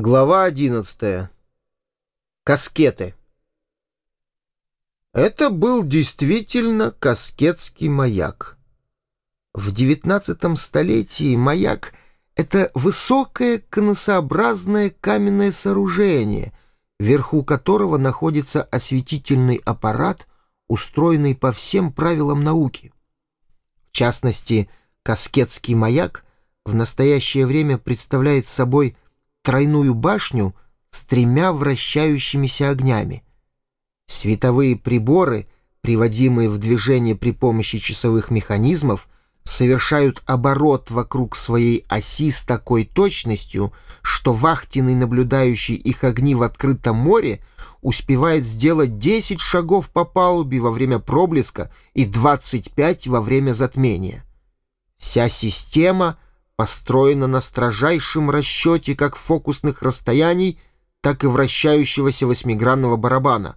Глава 11. Каскеты. Это был действительно каскетский маяк. В XIX столетии маяк — это высокое конусообразное каменное сооружение, вверху которого находится осветительный аппарат, устроенный по всем правилам науки. В частности, каскетский маяк в настоящее время представляет собой — тройную башню с тремя вращающимися огнями. Световые приборы, приводимые в движение при помощи часовых механизмов, совершают оборот вокруг своей оси с такой точностью, что вахтенный, наблюдающий их огни в открытом море, успевает сделать 10 шагов по палубе во время проблеска и 25 во время затмения. Вся система — построена на строжайшем расчете как фокусных расстояний, так и вращающегося восьмигранного барабана,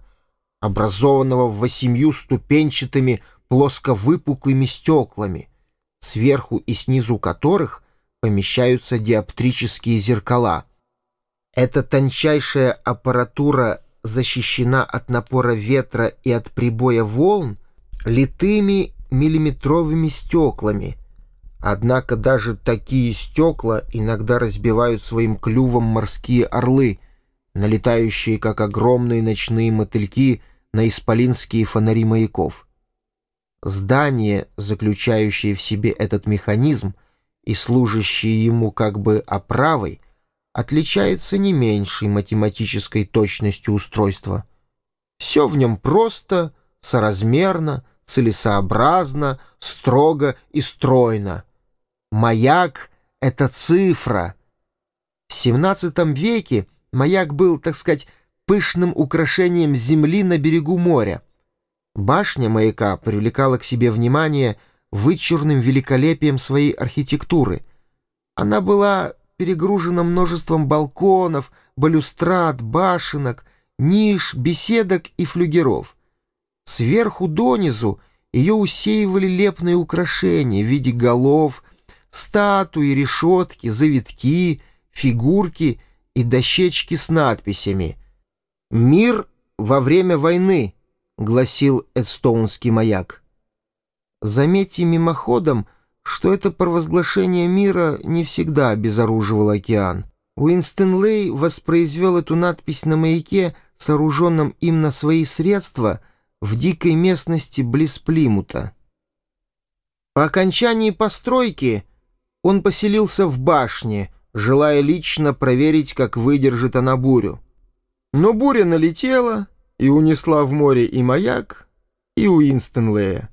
образованного восемью ступенчатыми плосковыпуклыми стеклами, сверху и снизу которых помещаются диоптрические зеркала. Эта тончайшая аппаратура защищена от напора ветра и от прибоя волн литыми миллиметровыми стеклами — Однако даже такие стекла иногда разбивают своим клювом морские орлы, налетающие, как огромные ночные мотыльки, на исполинские фонари маяков. Здание, заключающее в себе этот механизм и служащее ему как бы оправой, отличается не меньшей математической точностью устройства. Все в нем просто, соразмерно, целесообразно, строго и стройно — Маяк — это цифра. В XVII веке маяк был, так сказать, пышным украшением земли на берегу моря. Башня маяка привлекала к себе внимание вычурным великолепием своей архитектуры. Она была перегружена множеством балконов, балюстрад, башенок, ниш, беседок и флюгеров. Сверху донизу ее усеивали лепные украшения в виде голов, статуи, решетки, завитки, фигурки и дощечки с надписями. «Мир во время войны», — гласил Эдстоунский маяк. Заметьте мимоходом, что это провозглашение мира не всегда обезоруживал океан. Уинстон Лей воспроизвел эту надпись на маяке, сооруженном им на свои средства, в дикой местности близ Плимута. По окончании постройки он поселился в башне, желая лично проверить, как выдержит она бурю. Но буря налетела и унесла в море и маяк, и Уинстонлея.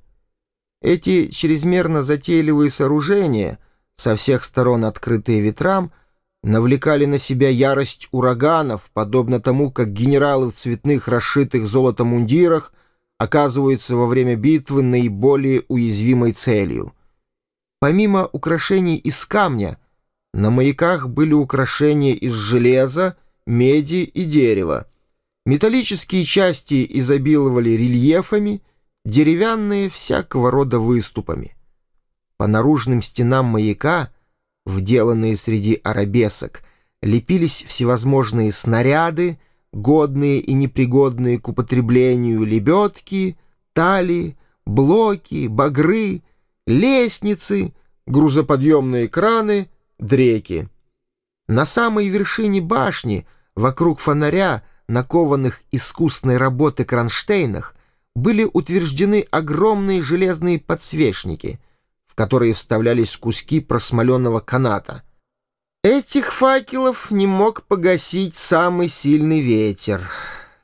Эти чрезмерно затейливые сооружения, со всех сторон открытые ветрам, навлекали на себя ярость ураганов, подобно тому, как генералы в цветных расшитых золотом мундирах оказываются во время битвы наиболее уязвимой целью — Помимо украшений из камня, на маяках были украшения из железа, меди и дерева. Металлические части изобиловали рельефами, деревянные — всякого рода выступами. По наружным стенам маяка, вделанные среди арабесок, лепились всевозможные снаряды, годные и непригодные к употреблению лебедки, талии, блоки, багры — лестницы, грузоподъемные краны, дреки. На самой вершине башни, вокруг фонаря, на кованых искусной работы кронштейнах, были утверждены огромные железные подсвечники, в которые вставлялись куски просмоленного каната. Этих факелов не мог погасить самый сильный ветер.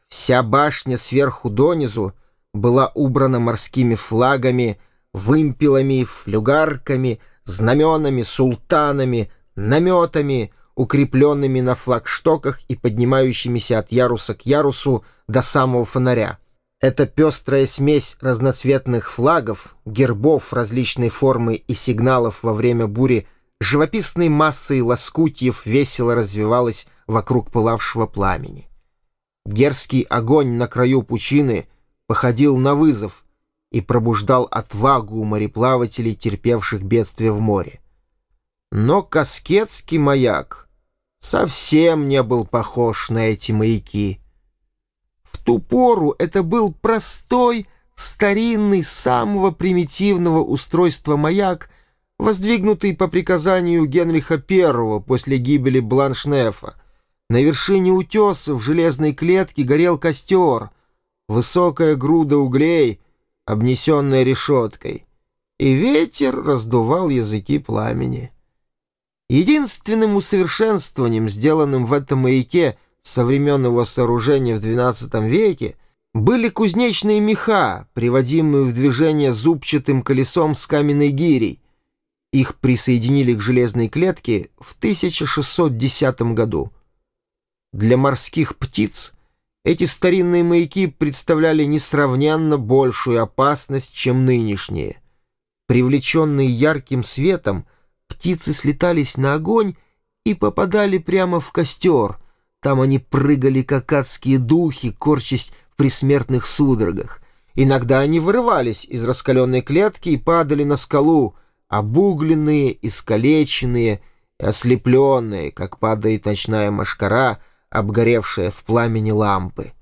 Вся башня сверху донизу была убрана морскими флагами, вымпелами, флюгарками, знаменами, султанами, наметами, укрепленными на флагштоках и поднимающимися от яруса к ярусу до самого фонаря. Эта пестрая смесь разноцветных флагов, гербов различной формы и сигналов во время бури живописной массой лоскутьев весело развивалась вокруг пылавшего пламени. Дерзкий огонь на краю пучины походил на вызов — и пробуждал отвагу у мореплавателей, терпевших бедствие в море. Но Каскетский маяк совсем не был похож на эти маяки. В ту пору это был простой, старинный, самого примитивного устройства маяк, воздвигнутый по приказанию Генриха I после гибели Бланшнефа. На вершине утеса в железной клетке горел костер, высокая груда углей, обнесенная решеткой, и ветер раздувал языки пламени. Единственным усовершенствованием, сделанным в этом маяке со времен его сооружения в XII веке, были кузнечные меха, приводимые в движение зубчатым колесом с каменной гирей. Их присоединили к железной клетке в 1610 году. Для морских птиц эти старинные маяки представляли несравненно большую опасность, чем нынешние. Привлеченные ярким светом, птицы слетались на огонь и попадали прямо в костер. Там они прыгали, как адские духи, корчась в присмертных судорогах. Иногда они вырывались из раскаленной клетки и падали на скалу, обугленные, искалеченные и ослепленные, как падает ночная машкара, обгоревшая в пламени лампы.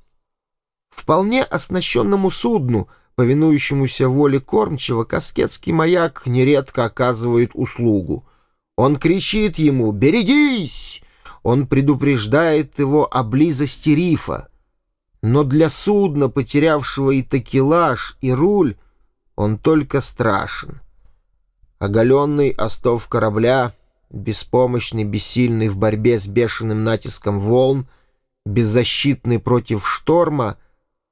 Вполне оснащенному судну — повинующемуся воле кормчего, каскетский маяк нередко оказывает услугу. Он кричит ему «Берегись!» Он предупреждает его о близости рифа. Но для судна, потерявшего и такелаж, и руль, он только страшен. Оголенный остов корабля, беспомощный, бессильный в борьбе с бешеным натиском волн, беззащитный против шторма,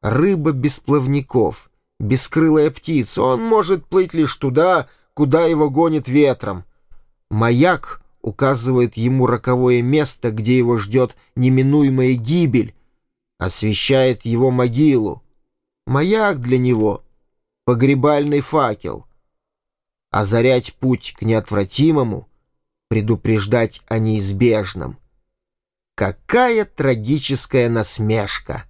рыба без плавников — бескрылая птица. Он может плыть лишь туда, куда его гонит ветром. Маяк указывает ему роковое место, где его ждет неминуемая гибель, освещает его могилу. Маяк для него — погребальный факел. Озарять путь к неотвратимому, предупреждать о неизбежном. Какая трагическая насмешка!